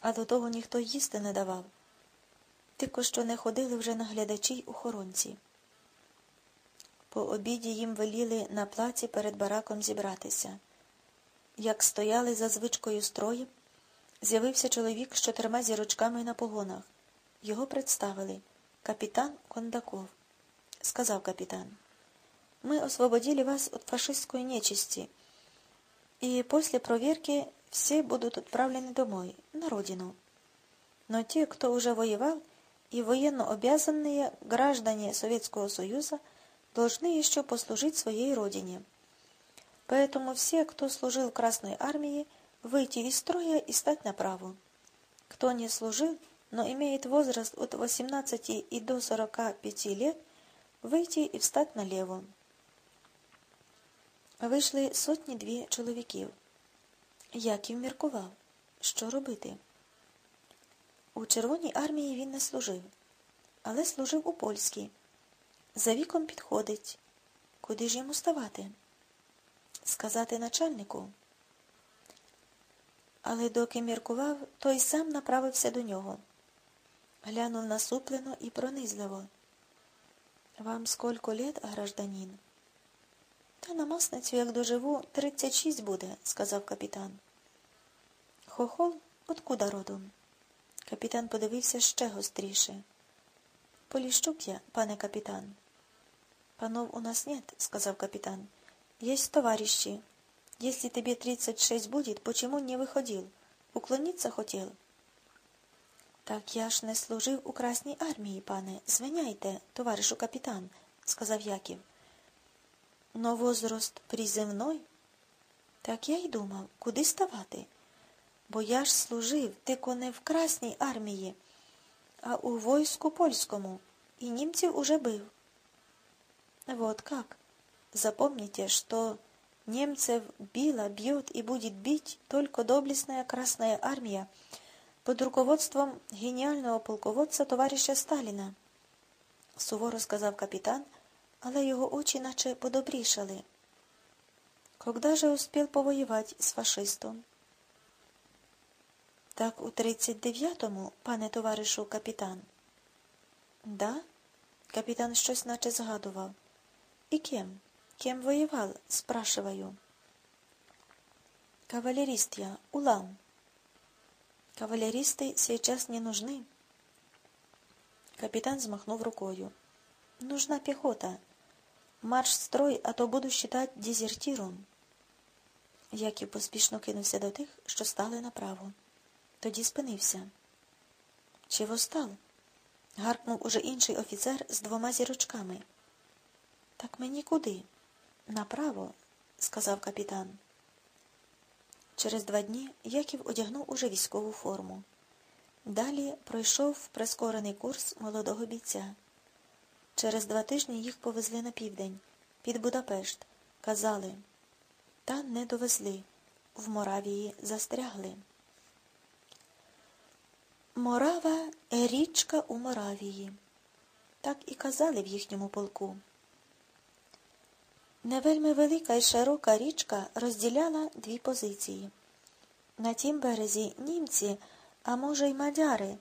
а до того ніхто їсти не давав. Тільки що не ходили вже наглядачі й охоронці. По обіді їм веліли на плаці перед бараком зібратися. Як стояли за звичкою строї, з'явився чоловік з чотирма зірочками на погонах. Його представили капітан Кондаков. Сказав капітан, ми освободили вас від фашистської нечисті, и после проверки все будут отправлены домой, на родину. Но те, кто уже воевал, и военно обязанные граждане Советского Союза должны еще послужить своей родине. Поэтому все, кто служил в Красной Армии, выйти из строя и стать направо. Кто не служил, но имеет возраст от 18 и до 45 лет, выйти и встать налево. Вийшли сотні дві чоловіків. Яків міркував, що робити. У Червоній армії він не служив, але служив у польській. За віком підходить. Куди ж йому ставати? Сказати начальнику. Але доки міркував, той сам направився до нього. Глянув насуплено і пронизливо. Вам сколько лет, гражданин? Та на масницю, як доживу, тридцять шість буде, сказав капітан. Хохол откуда родом? Капітан подивився ще гостріше. Поліщук я, пане капітан. Панов у нас нет, сказав капітан. Есть товарищи. Если тебе тридцать шесть будет, почему не выходил? Уклониться хотел? Так я ж не служив у Красній армії, пане. Звиняйте, товаришу капітан, сказав Яків. Но возраст приземной? Так я й думав, куди ставати? Бо я ж служив тико не в Красній армії, а у войску польському, і німців уже бив. Вот как. Запомните, что немцев била, бьет и будет бить только доблестная Красная Армия под руководством гениального полководца товариша Сталіна, суворо сказав капітан, але його очі наче подобрішали. Когда же успел повоевать с фашистом? Так у тридцять дев'ятому, пане товаришу капітан. Да? Капітан щось наче згадував. І кем? Кем воевал? Спрашиваю. Кавалерист я, улан. Кавалеристы сейчас не нужны. Капитан взмахнув рукою. Нужна пехота. Марш строй, а то буду считать дезертиром. Яків поспішно кинувся до тих, що стали направо. Тоді спинився. Чого став? гаркнув уже інший офіцер з двома зірочками. Так мені куди? Направо, сказав капітан. Через два дні Яків одягнув уже військову форму. Далі пройшов прискорений курс молодого бійця. Через два тижні їх повезли на південь, під Будапешт. Казали, та не довезли. В Моравії застрягли. Морава річка у Моравії. Так і казали в їхньому полку. Невельми велика і широка річка розділяла дві позиції. На тім березі німці, а може, й мадяри,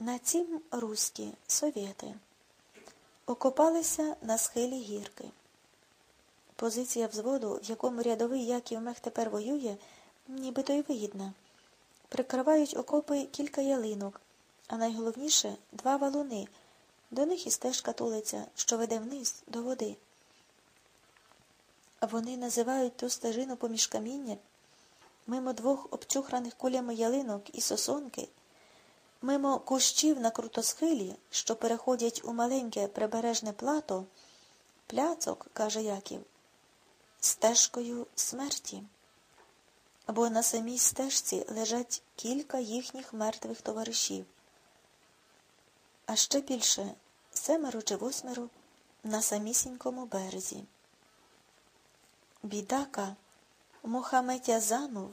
на цім руські совєти. Окопалися на схилі гірки. Позиція взводу, в якому рядовий Яків Мех тепер воює, нібито й вигідна. Прикривають окопи кілька ялинок, а найголовніше два валуни. До них і стежка тулиться, що веде вниз до води. Вони називають ту стежину поміж каміння, мимо двох обчухраних кулями ялинок і сосонки, мимо кущів на крутосхилі, що переходять у маленьке прибережне плато, пляцок, каже Яків, стежкою смерті. Бо на самій стежці лежать кілька їхніх мертвих товаришів, а ще більше семеро чи восьмеро на самісінькому березі. Бідака Мохаметязанов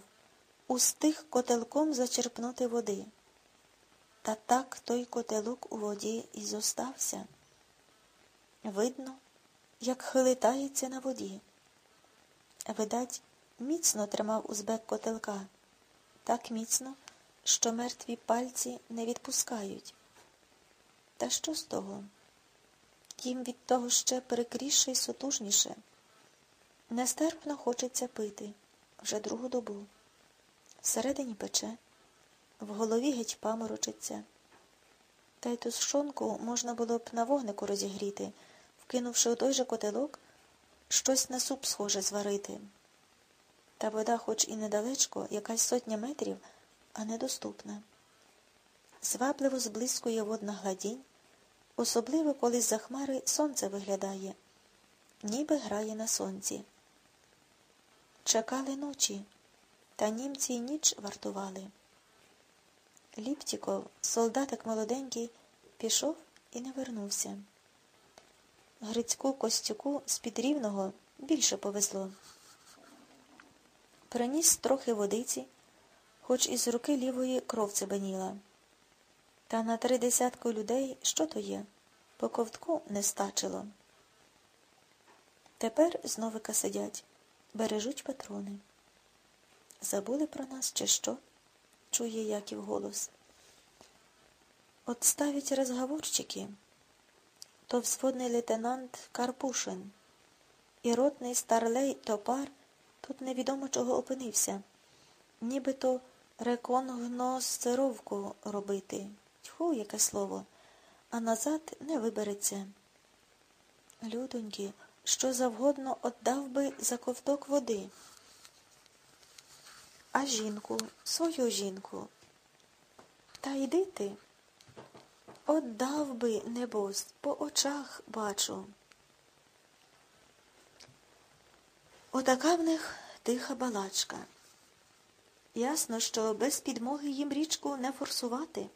устиг котелком зачерпнути води. Та так той котелок у воді і зостався. Видно, як хилитається на воді. Видать, міцно тримав узбек котелка, так міцно, що мертві пальці не відпускають. Та що з того? Їм від того ще перекріше й сотужніше. Нестерпно хочеться пити вже другу добу. Всередині пече, в голові геть паморочиться. Та й ту сшонку можна було б на вогнику розігріти, вкинувши у той же котелок, щось на суп схоже зварити. Та вода, хоч і недалечко, якась сотня метрів, а недоступна. Звабливо зблискує водна гладінь, особливо коли з за хмари сонце виглядає, ніби грає на сонці. Чекали ночі, та німці й ніч вартували. Ліптіков, солдатик молоденький, пішов і не вернувся. Грицьку Костюку з-під рівного більше повезло. Приніс трохи водиці, хоч із руки лівої кров цебеніла. Та на три десятку людей що то є? По ковтку не стачило. Тепер зновика сидять, бережуть патрони. Забули про нас, чи що? Чує Яків голос. От ставить розговорчики, то взводний лейтенант Карпушин і ротний старлей Топар тут невідомо чого опинився, нібито реконгносцировку робити. Тьху, яке слово, а назад не вибереться. Людоньки, що завгодно отдав би за ковток води. А жінку, свою жінку. Та йди ти. Отдав би, небось, по очах бачу. Отака в них тиха балачка. Ясно, що без підмоги їм річку не форсувати.